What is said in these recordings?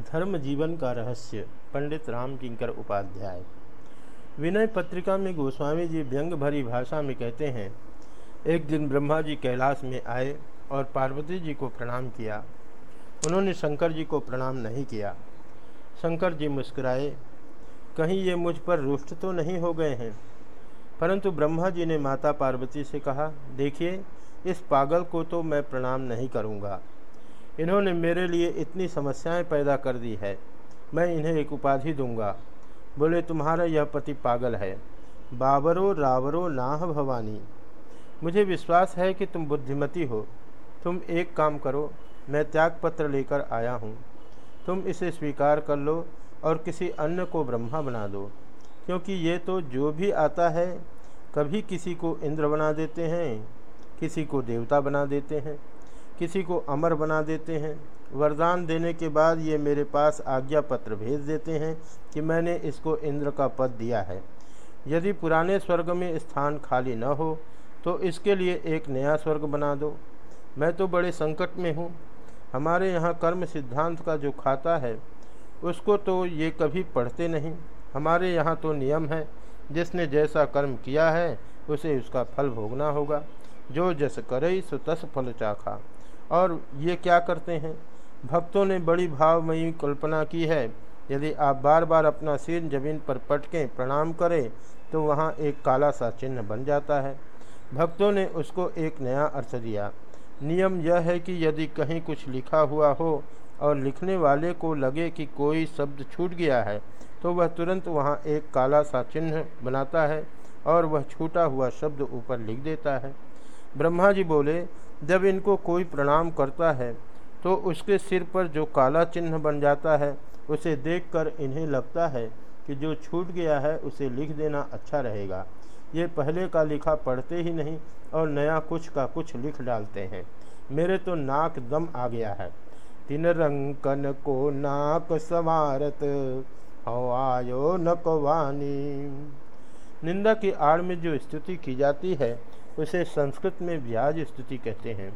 धर्म जीवन का रहस्य, पंडित राम किंकर उपाध्याय। विनय पत्रिका में गोस्वामी जी व्यंग भरी भाषा में कहते हैं, एक दिन ब्रह्मा जी कैलाश में आए और पार्वती जी को प्रणाम किया। उन्होंने शंकर जी को प्रणाम नहीं किया। शंकर जी मुस्कुराए, कहीं ये मुझ पर रुष्ट तो नहीं हो गए हैं? परंतु ब्रह्मा जी ने माता पार्वती से कहा, देखिए, इस पागल को तो मैं प्रणाम नहीं करूँगा। इन्होंने मेरे लिए इतनी समस्याएँ पैदा कर दी है, मैं इन्हें एक उपाधि दूँगा। बोले, तुम्हारा यह पति पागल है। बाबरो रावरो नाह भवानी। मुझे विश्वास है कि तुम बुद्धिमती हो। तुम एक काम करो, मैं त्याग पत्र लेकर आया हूँ। तुम इसे स्वीकार कर लो और किसी अन्य को ब्रह्मा बना दो। क्योंकि ये तो जो भी आता है, कभी किसी को इंद्र बना देते हैं, किसी को देवता बना देते हैं। किसी को अमर बना देते हैं। वरदान देने के बाद ये मेरे पास आज्ञा पत्र भेज देते हैं कि मैंने इसको इंद्र का पद दिया है। यदि पुराने स्वर्ग में स्थान खाली न हो तो इसके लिए एक नया स्वर्ग बना दो। मैं तो बड़े संकट में हूँ। हमारे यहाँ कर्म सिद्धांत का जो खाता है, उसको तो ये कभी पढ़ते नहीं। हमारे यहाँ तो नियम है, जिसने जैसा कर्म किया है, उसे उसका फल भोगना होगा। जो जस करे, सो तस फल चाखा। और ये क्या करते हैं? भक्तों ने बड़ी भावमयी कल्पना की है। यदि आप बार बार अपना सिर ज़मीन पर पटकें, प्रणाम करें तो वहाँ एक काला सा चिन्ह बन जाता है। भक्तों ने उसको एक नया अर्थ दिया। नियम यह है कि यदि कहीं कुछ लिखा हुआ हो और लिखने वाले को लगे कि कोई शब्द छूट गया है तो वह तुरंत वहाँ एक काला सा चिन्ह बनाता है और वह छूटा हुआ शब्द ऊपर लिख देता है। ब्रह्मा जी बोले जब इनको कोई प्रणाम करता है तो उसके सिर पर जो काला चिन्ह बन जाता है, उसे देखकर इन्हें लगता है कि जो छूट गया है, उसे लिख देना अच्छा रहेगा। ये पहले का लिखा पढ़ते ही नहीं और नया कुछ का कुछ लिख डालते हैं। मेरे तो नाक दम आ गया है। तीन रंकन को नाक संवारत आयो नकवानी निंदा की आड़ में जो स्तुति की जाती है उसे संस्कृत में व्याज स्तुति कहते हैं।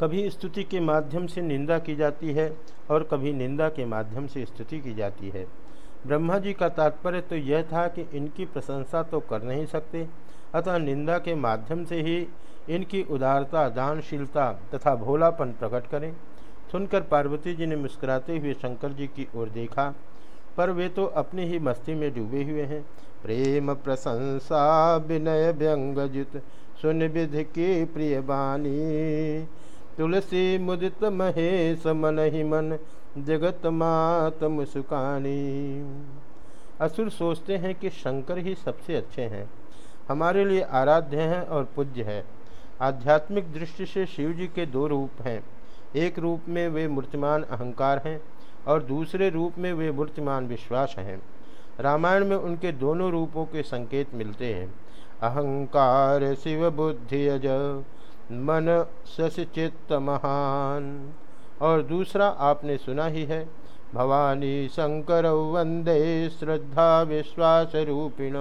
कभी स्तुति के माध्यम से निंदा की जाती है और कभी निंदा के माध्यम से स्तुति की जाती है। ब्रह्मा जी का तात्पर्य तो यह था कि इनकी प्रशंसा तो कर नहीं सकते, अतः निंदा के माध्यम से ही इनकी उदारता, दानशीलता तथा भोलापन प्रकट करें। सुनकर पार्वती जी ने मुस्कुराते हुए शंकर जी की ओर देखा, पर वे तो अपनी ही मस्ती में डूबे हुए हैं। प्रेम प्रशंसा विनय व्यंगजित सुन विधि की प्रिय बानी। तुलसी मुदित महेश मन ही मन, जगत मात मुस्कानी। असुर सोचते हैं कि शंकर ही सबसे अच्छे हैं। हमारे लिए आराध्य हैं और पूज्य है। आध्यात्मिक दृष्टि से शिव जी के दो रूप हैं। एक रूप में वे मूर्तिमान अहंकार हैं और दूसरे रूप में वे मूर्तिमान विश्वास हैं। रामायण में उनके दोनों रूपों के संकेत मिलते हैं। अहंकार शिव बुद्धि अज मन चित्त महान। और दूसरा आपने सुना ही है, भवानी शंकर वंदे श्रद्धा विश्वास रूपिण।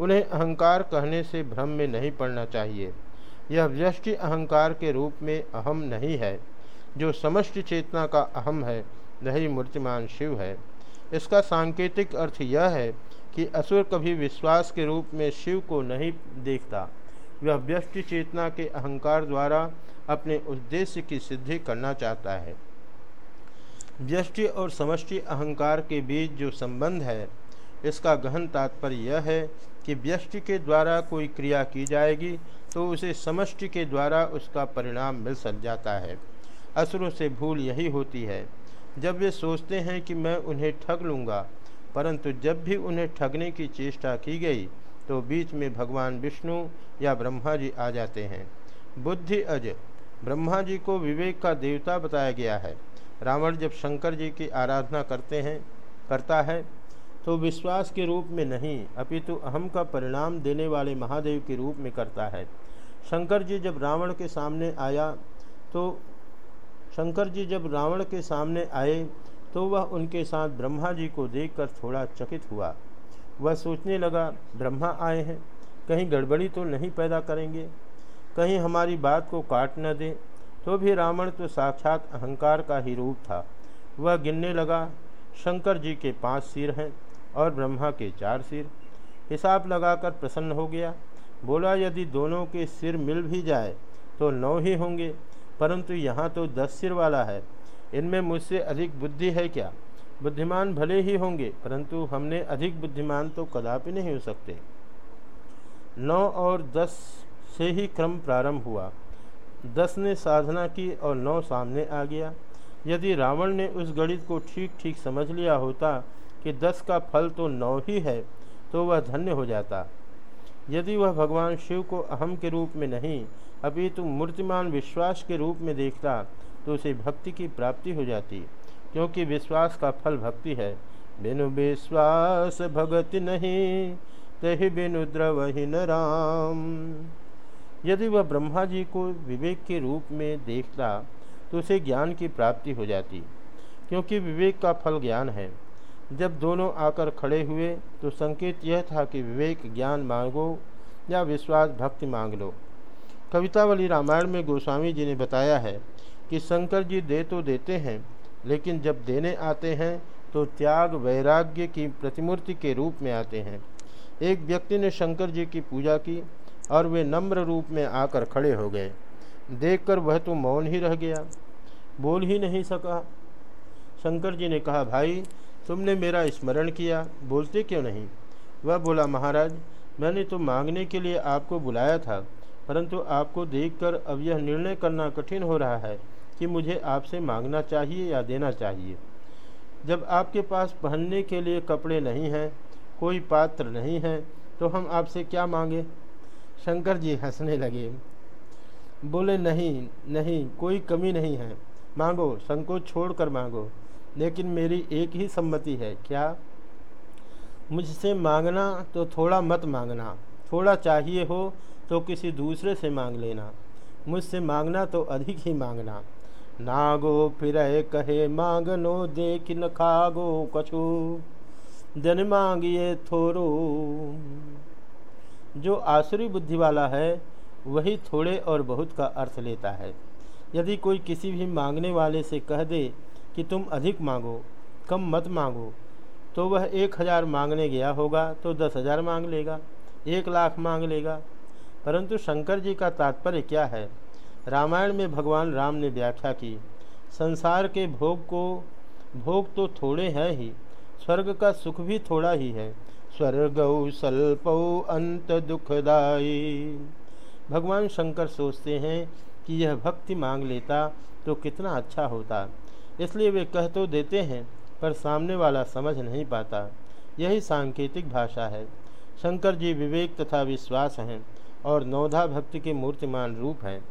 उन्हें अहंकार कहने से भ्रम में नहीं पड़ना चाहिए। यह व्यष्टि अहंकार के रूप में अहम नहीं है। जो समष्टि चेतना का अहम है, वही मूर्तिमान शिव है। इसका सांकेतिक अर्थ यह है कि असुर कभी विश्वास के रूप में शिव को नहीं देखता। वह व्यष्टि चेतना के अहंकार द्वारा अपने उद्देश्य की सिद्धि करना चाहता है। व्यष्टि और समष्टि अहंकार के बीच जो संबंध है, इसका गहन तात्पर्य यह है कि व्यष्टि के द्वारा कोई क्रिया की जाएगी तो उसे समष्टि के द्वारा उसका परिणाम मिल सक जाता है। असुरों से भूल यही होती है जब वे सोचते हैं कि मैं उन्हें ठग लूँगा, परंतु जब भी उन्हें ठगने की चेष्टा की गई तो बीच में भगवान विष्णु या ब्रह्मा जी आ जाते हैं। बुद्धि अज ब्रह्मा जी को विवेक का देवता बताया गया है। रावण जब शंकर जी की आराधना करते हैं, करता है तो विश्वास के रूप में नहीं, अपितु अहम का परिणाम देने वाले महादेव के रूप में करता है। शंकर जी जब रावण के सामने आया तो शंकर जी जब रावण के सामने आए तो वह उनके साथ ब्रह्मा जी को देखकर थोड़ा चकित हुआ। वह सोचने लगा, ब्रह्मा आए हैं, कहीं गड़बड़ी तो नहीं पैदा करेंगे? कहीं हमारी बात को काट न दें तो भी रावण तो साक्षात अहंकार का ही रूप था। वह गिनने लगा, शंकर जी के पाँच सिर हैं और ब्रह्मा के चार सिर। हिसाब लगाकर प्रसन्न हो गया, बोला, यदि दोनों के सिर मिल भी जाए तो नौ ही होंगे। परंतु यहाँ तो दस सिर वाला है। इनमें मुझसे अधिक बुद्धि है क्या? बुद्धिमान भले ही होंगे, परंतु हमने अधिक बुद्धिमान तो कदापि नहीं हो सकते। नौ और दस से ही क्रम प्रारंभ हुआ। दस ने साधना की और नौ सामने आ गया। यदि रावण ने उस गणित को ठीक ठीक समझ लिया होता कि दस का फल तो नौ ही है तो वह धन्य हो जाता। यदि वह भगवान शिव को अहम के रूप में नहीं अभी तुम मूर्तिमान विश्वास के रूप में देखता तो उसे भक्ति की प्राप्ति हो जाती, क्योंकि विश्वास का फल भक्ति है। बिनु विश्वास भगति नहीं, तही बिनु द्रवहीन राम। यदि वह ब्रह्मा जी को विवेक के रूप में देखता तो उसे ज्ञान की प्राप्ति हो जाती, क्योंकि विवेक का फल ज्ञान है। जब दोनों आकर खड़े हुए तो संकेत यह था कि विवेक ज्ञान मांगो या विश्वास भक्ति मांग लो। कवितावली रामायण में गोस्वामी जी ने बताया है कि शंकर जी दे तो देते हैं, लेकिन जब देने आते हैं तो त्याग वैराग्य की प्रतिमूर्ति के रूप में आते हैं। एक व्यक्ति ने शंकर जी की पूजा की और वे नम्र रूप में आकर खड़े हो गए। देखकर वह तो मौन ही रह गया। बोल ही नहीं सका। शंकर जी ने कहा, भाई, तुमने मेरा स्मरण किया। बोलते क्यों नहीं? वह बोला, महाराज, मैंने तो मांगने के लिए आपको बुलाया था। परंतु आपको देखकर अब यह निर्णय करना कठिन हो रहा है कि मुझे आपसे मांगना चाहिए या देना चाहिए। जब आपके पास पहनने के लिए कपड़े नहीं हैं, कोई पात्र नहीं है तो हम आपसे क्या मांगे? शंकर जी हंसने लगे। बोले, नहीं नहीं, कोई कमी नहीं है। मांगो, संकोच छोड़कर मांगो, लेकिन मेरी एक ही सम्मति है। क्या मुझसे मांगना तो थोड़ा मत मांगना। थोड़ा चाहिए हो तो किसी दूसरे से मांग लेना। मुझसे मांगना तो अधिक ही मांगना। नागो फिर कहे, मांगनो, देख न खागो कछु। जन मांगिए थोरो। जो आसुरी बुद्धि वाला है, वही थोड़े और बहुत का अर्थ लेता है। यदि कोई किसी भी मांगने वाले से कह दे कि तुम अधिक मांगो, कम मत मांगो तो वह एक हज़ार मांगने गया होगा तो दस हज़ार मांग लेगा, एक लाख मांग लेगा परंतु शंकर जी का तात्पर्य क्या है? रामायण में भगवान राम ने व्याख्या की, संसार के भोग को, भोग तो थोड़े हैं ही, स्वर्ग का सुख भी थोड़ा ही है। स्वर्ग सल्पौ अंत दुखदाई भगवान शंकर सोचते हैं कि यह भक्ति मांग लेता तो कितना अच्छा होता। इसलिए वे कह तो देते हैं, पर सामने वाला समझ नहीं पाता। यही सांकेतिक भाषा है। शंकर जी विवेक तथा विश्वास हैं। और नौधा भक्ति के मूर्तिमान रूप हैं।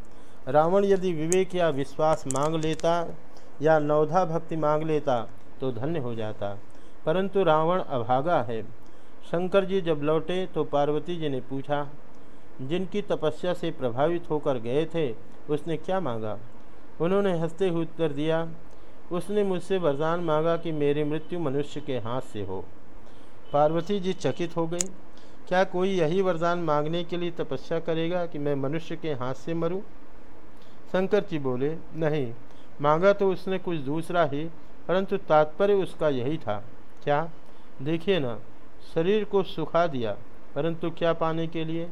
रावण यदि विवेक या विश्वास मांग लेता या नौधा भक्ति मांग लेता तो धन्य हो जाता। परंतु रावण अभागा है। शंकर जी जब लौटे तो पार्वती जी ने पूछा, जिनकी तपस्या से प्रभावित होकर गए थे, उसने क्या मांगा? उन्होंने हँसते हुए उत्तर दिया, उसने मुझसे वरदान मांगा कि मेरी मृत्यु मनुष्य के हाथ से हो। पार्वती जी चकित हो गई क्या कोई यही वरदान मांगने के लिए तपस्या करेगा कि मैं मनुष्य के हाथ से मरूं? शंकर जी बोले, नहीं, मांगा तो उसने कुछ दूसरा ही, परंतु तात्पर्य उसका यही था। क्या? देखिए ना, शरीर को सुखा दिया, परंतु क्या पाने के लिए?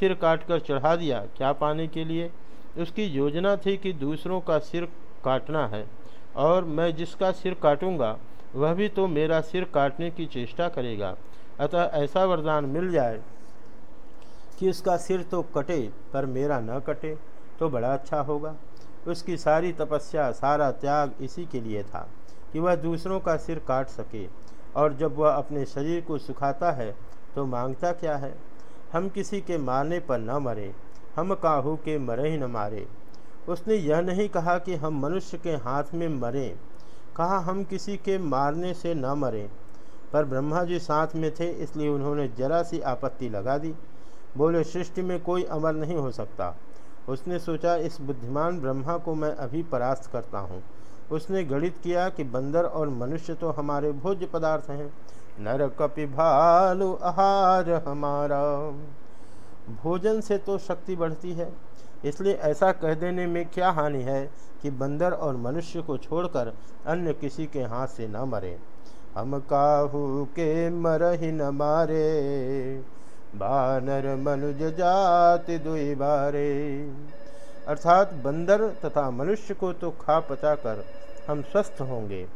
सिर काटकर चढ़ा दिया, क्या पाने के लिए? उसकी योजना थी कि दूसरों का सिर काटना है, और मैं जिसका सिर काटूँगा, वह भी तो मेरा सिर काटने की चेष्टा करेगा। अतः ऐसा वरदान मिल जाए कि उसका सिर तो कटे, पर मेरा न कटे तो बड़ा अच्छा होगा। उसकी सारी तपस्या, सारा त्याग इसी के लिए था कि वह दूसरों का सिर काट सके और जब वह अपने शरीर को सुखाता है तो माँगता क्या है? हम किसी के मारने पर न मरे, हम काहू के मरे ही न मारे। उसने यह नहीं कहा कि हम मनुष्य के हाथ में मरें, कहा हम किसी के मारने से न मरें। पर ब्रह्मा जी साथ में थे, इसलिए उन्होंने जरा सी आपत्ति लगा दी। बोले, सृष्टि में कोई अमर नहीं हो सकता। उसने सोचा, इस बुद्धिमान ब्रह्मा को मैं अभी परास्त करता हूँ। उसने गणित किया कि बंदर और मनुष्य तो हमारे भोज्य पदार्थ हैं। नर कपि भालु आहार हमारा। भोजन से तो शक्ति बढ़ती है। इसलिए ऐसा कह देने में क्या हानि है कि बंदर और मनुष्य को छोड़कर अन्य किसी के हाथ से न मरे। हम काहू के मर ही न मारे, बानर मनुज जाति दुई बारे। अर्थात बंदर तथा मनुष्य को तो खा पचा कर हम स्वस्थ होंगे।